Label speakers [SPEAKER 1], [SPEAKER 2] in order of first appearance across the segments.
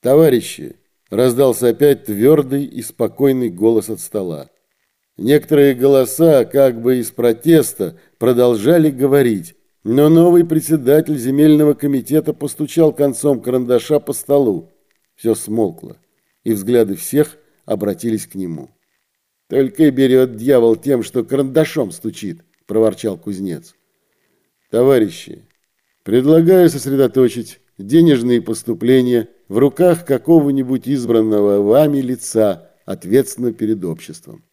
[SPEAKER 1] «Товарищи!» – раздался опять твердый и спокойный голос от стола. Некоторые голоса, как бы из протеста, продолжали говорить, но новый председатель земельного комитета постучал концом карандаша по столу. Все смолкло, и взгляды всех обратились к нему. «Только и берет дьявол тем, что карандашом стучит», – проворчал кузнец. «Товарищи, предлагаю сосредоточить денежные поступления в руках какого-нибудь избранного вами лица, ответственного перед обществом.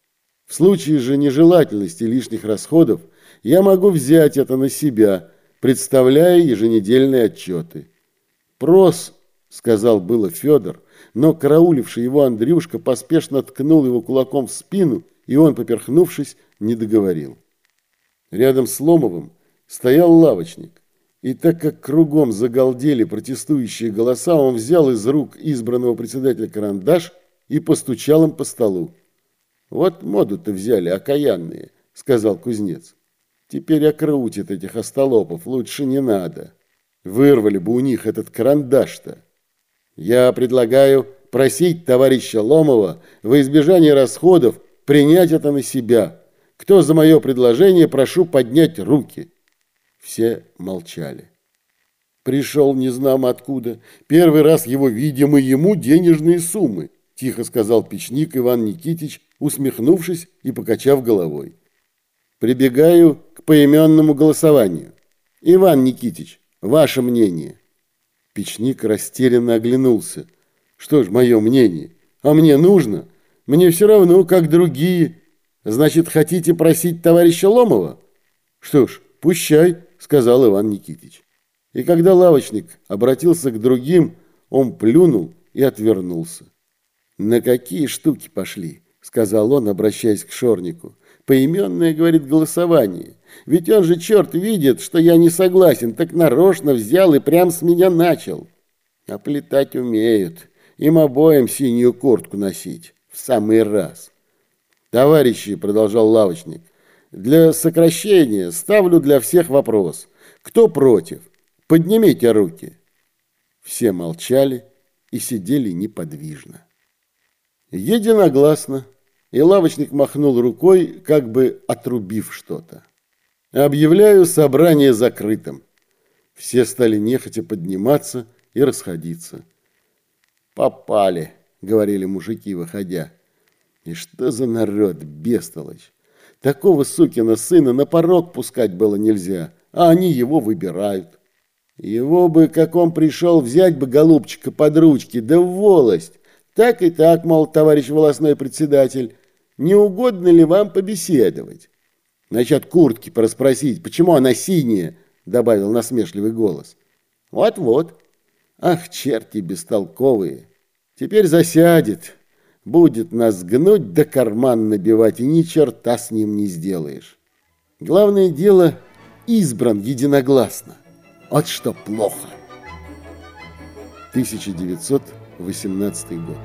[SPEAKER 1] В случае же нежелательности лишних расходов я могу взять это на себя, представляя еженедельные отчеты. «Прос», — сказал было Федор, но карауливший его Андрюшка поспешно ткнул его кулаком в спину, и он, поперхнувшись, не договорил. Рядом с Ломовым стоял лавочник. И так как кругом загалдели протестующие голоса, он взял из рук избранного председателя карандаш и постучал им по столу. «Вот моду-то взяли, окаянные», — сказал кузнец. «Теперь окрутит этих остолопов, лучше не надо. Вырвали бы у них этот карандаш-то. Я предлагаю просить товарища Ломова во избежание расходов принять это на себя. Кто за мое предложение, прошу поднять руки». Все молчали. Пришел не знам откуда. Первый раз его видим, и ему денежные суммы, тихо сказал печник Иван Никитич, усмехнувшись и покачав головой. Прибегаю к поименному голосованию. Иван Никитич, ваше мнение. Печник растерянно оглянулся. Что ж, мое мнение? А мне нужно? Мне все равно, как другие. Значит, хотите просить товарища Ломова? Что ж, пущай сказал Иван Никитич. И когда лавочник обратился к другим, он плюнул и отвернулся. «На какие штуки пошли?» – сказал он, обращаясь к Шорнику. «Поименное, — говорит, — голосование. Ведь он же, черт, видит, что я не согласен, так нарочно взял и прям с меня начал. А плетать умеют. Им обоим синюю куртку носить. В самый раз». «Товарищи, — продолжал лавочник, для сокращения ставлю для всех вопрос. Кто против? Поднимите руки. Все молчали и сидели неподвижно. Единогласно. И лавочник махнул рукой, как бы отрубив что-то. Объявляю собрание закрытым. Все стали нехотя подниматься и расходиться. «Попали», — говорили мужики, выходя. «И что за народ, бестолочь! Такого сукина сына на порог пускать было нельзя, а они его выбирают. Его бы, как он пришел, взять бы голубчика под ручки, да в волость. Так и так, мол, товарищ волосной председатель, не угодно ли вам побеседовать? Насчет куртки проспросить, почему она синяя, добавил насмешливый голос. Вот-вот. Ах, черти бестолковые. Теперь засядет, Будет нас гнуть да карман набивать, и ни черта с ним не сделаешь. Главное дело избран единогласно. Вот что плохо. 1918 год.